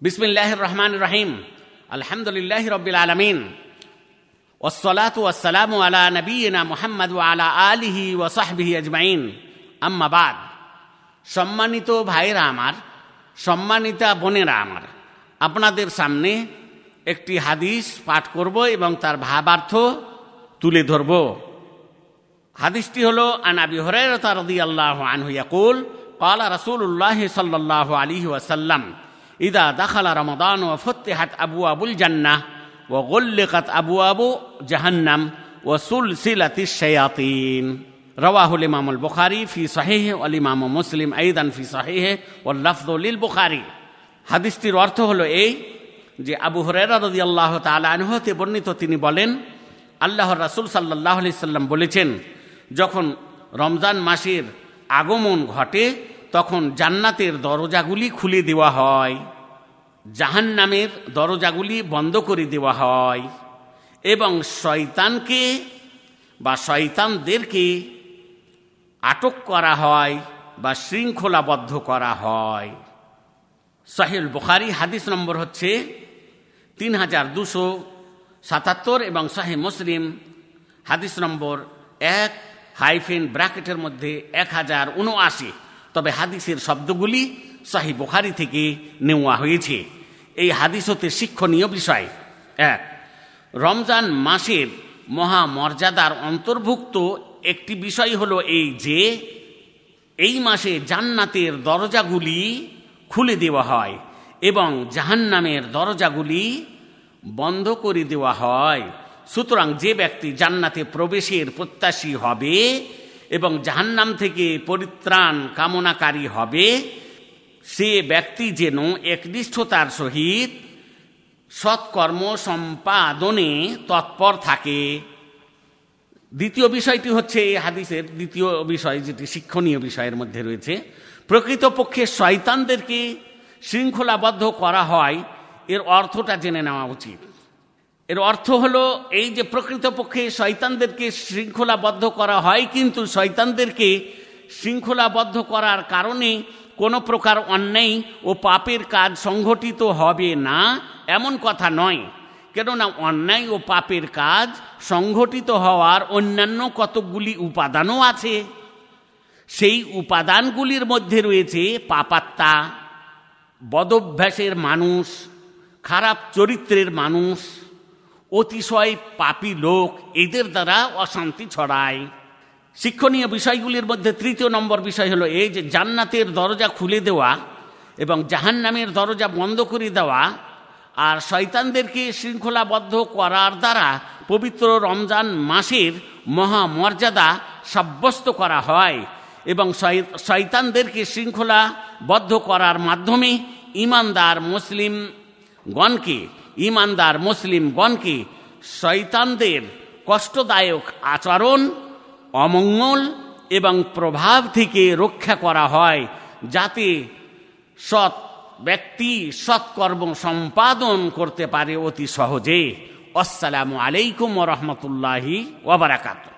বিসমিল্লাহ রহমান রাহিম। আলহামদুলিল্লাহ রবিল আলমিন। ওসলাত ওয়াসালাম আলা নবীনা মোহাম্মদ আলা আলিহি ওয়াসাহবিহি আজমাইন। আম্মাবাদ সম্মানিত ভাইরা আমার, সম্মানিতা বোনেরা আমার, আপনাদের সামনে একটি হাদিস পাঠ করব এবং তার ভাবার্থ তুলে ধরব। হাদিসটি হল আনাবি হরে রতারদি আল্লাহ আনহু ইয়াকুল, কালা রসুল্লাহ সাল্লাহ আলী ওয়াসাল্লাম। الله صلى الله عليه وسلم إذا دخل رمضان وفتحت أبواب الجنة وغلقت أبواب جهنم وسلسلة الشياطين رواه الإمام البخاري في صحيحه والإمام مسلم أيضا في صحيحه واللفظ للبخاري হাদিসটির অর্থ হলো এই যে আবু হরেরা রদি আল্লাহ তালাহতে বর্ণিত তিনি বলেন আল্লাহর রাসুল সাল্লাহ আলি সাল্লাম বলেছেন যখন রমজান মাসের আগমন ঘটে তখন জান্নাতের দরজাগুলি খুলে দেওয়া হয়। জাহান নামের দরজাগুলি বন্ধ করে দেওয়া হয় এবং শয়তানকে বা শয়তানদেরকে আটক করা হয় বা শৃঙ্খলাবদ্ধ করা হয়। সাহিল বুখারি হাদিস নম্বর হচ্ছে তিন হাজার দুশো সাতাত্তর এবং শাহে মুসলিম হাদিস নম্বর এক হাইফেন ব্র্যাকেটের মধ্যে এক হাজার উনআশি তবে হাদিসের শব্দগুলি শাহি বুখারি থেকে নেওয়া হয়েছে। এই হাদিস হতে শিক্ষণীয় বিষয়। এক, রমজান মাসের মহামর্যাদার অন্তর্ভুক্ত একটি বিষয় হলো এই যে, এই মাসে জান্নাতের দরজাগুলি খুলে দেওয়া হয় এবং জাহান্নামের দরজাগুলি বন্ধ করে দেওয়া হয়। সুতরাং যে ব্যক্তি জান্নাতে প্রবেশের প্রত্যাশী হবে এবং জাহান্নাম থেকে পরিত্রাণ কামনাকারী হবে। সে ব্যক্তি যেন একনিষ্ঠতার সহিত সৎকর্ম সম্পাদনে তৎপর থাকে। দ্বিতীয় বিষয়টি হচ্ছে এই হাদিসের দ্বিতীয় বিষয়, যেটি শিক্ষণীয় বিষয়ের মধ্যে রয়েছে। প্রকৃতপক্ষে শয়তানদেরকে শৃঙ্খলাবদ্ধ করা হয়, এর অর্থটা জেনে নেওয়া উচিত। এর অর্থ হলো, এই যে প্রকৃতপক্ষে শয়তানদেরকে শৃঙ্খলাবদ্ধ করা হয়, কিন্তু শয়তানদেরকে শৃঙ্খলাবদ্ধ করার কারণে কোনো প্রকার অন্যায় ও পাপের কাজ সংঘটিত হবে না, এমন কথা নয়। কেননা অন্যায় ও পাপের কাজ সংঘটিত হওয়ার অন্যান্য কতকগুলি উপাদানও আছে। সেই উপাদানগুলির মধ্যে রয়েছে পাপাত্তা বদভ্যাসের মানুষ, খারাপ চরিত্রের মানুষ অতিশয় পাপী লোক, এদের দ্বারা অশান্তি ছড়ায়। শিক্ষণীয় বিষয়গুলির মধ্যে তৃতীয় নম্বর বিষয় হলো এই যে জান্নাতের দরজা খুলে দেওয়া এবং জাহান্নামের দরজা বন্ধ করে দেওয়া আর শয়তানদেরকে শৃঙ্খলাবদ্ধ করার দ্বারা পবিত্র রমজান মাসের মহামর্যাদা সাব্যস্ত করা হয় এবং শয়তানদেরকে শৃঙ্খলাবদ্ধ করার মাধ্যমে ইমানদার মুসলিম গণকে ইমানদার মুসলিমগণকে গণকে শয়তানদের কষ্টদায়ক আচরণ, অমঙ্গল এবং প্রভাব থেকে রক্ষা করা হয় যাতে সৎ ব্যক্তি সৎকর্ম সম্পাদন করতে পারে অতি সহজে। আসসালামু আলাইকুম রহমতুল্লাহি ওবরাকাত